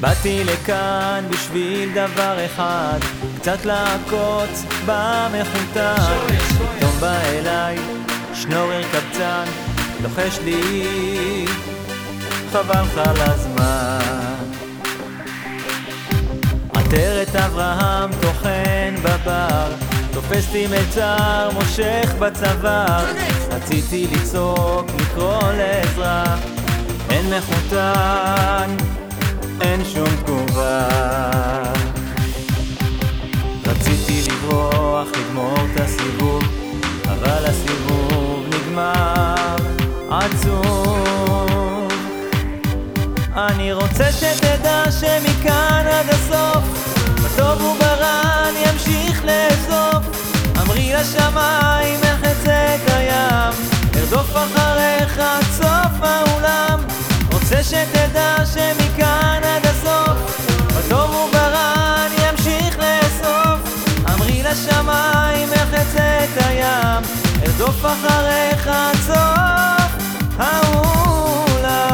באתי לכאן בשביל דבר אחד, קצת לעקוץ במחותן. פתאום בא אליי שנורר קבצן, לוחש לי, חבל לך על הזמן. עטרת אברהם טוחן בבר, תופס לי מלצר, מושך בצוואר. רציתי לצעוק, לקרוא לעזרה, אין מחותן. אין שום תגובה. רציתי לברוח, לגמור את הסיבוב אבל הסיבוב נגמר. עצוב. אני רוצה שתדע שמכאן עד הסוף בטוב וברע אני אמשיך לאסוף. אמרי לשמיים עד סוף האולם.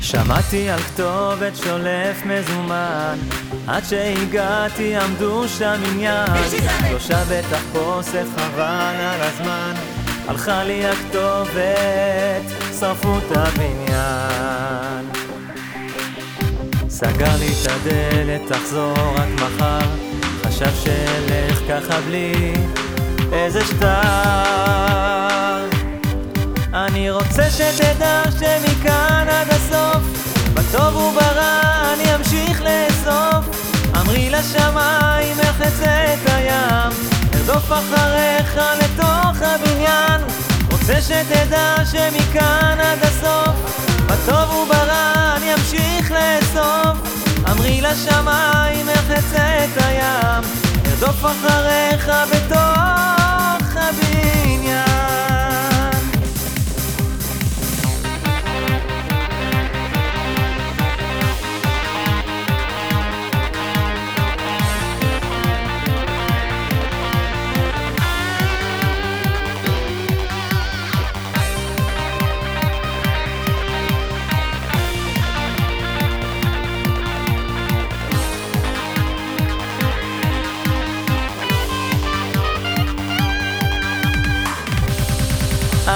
שמעתי על כתובת שולף מזומן, עד שהגעתי עמדו שם עניין. שלושה בטח כוסף חבל על הזמן. הלכה לי הכתובת, שרפו את הבניין. סגר לי את הדלת, תחזור רק מחר, חשב שאלך ככה בלי איזה שטר. אני רוצה שתדע שמכאן עד הסוף, בטוב וברע אני אמשיך לאסוף. אמרי לשמיים איך אצא את הים, ארדוף אחריך לתוך הבניין. רוצה שתדע שמכאן עד הסוף, איך אצא את הים, ארדוף אחריך בתוך הבניין.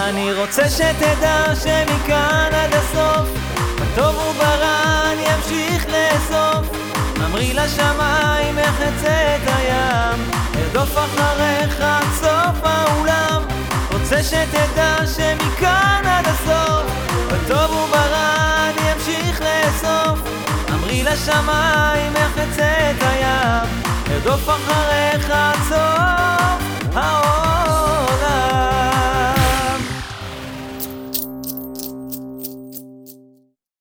אני רוצה שתדע שמכאן עד הסוף, בטוב וברע אני אמשיך לאסוף. אמרי לשמיים איך אצא את הים, ארדוף אחריך עד סוף האולם. רוצה שתדע שמכאן עד הסוף, בטוב וברע אני אמשיך לאסוף. אמרי לשמיים איך אצא את הים, ארדוף אחריך עד סוף האור.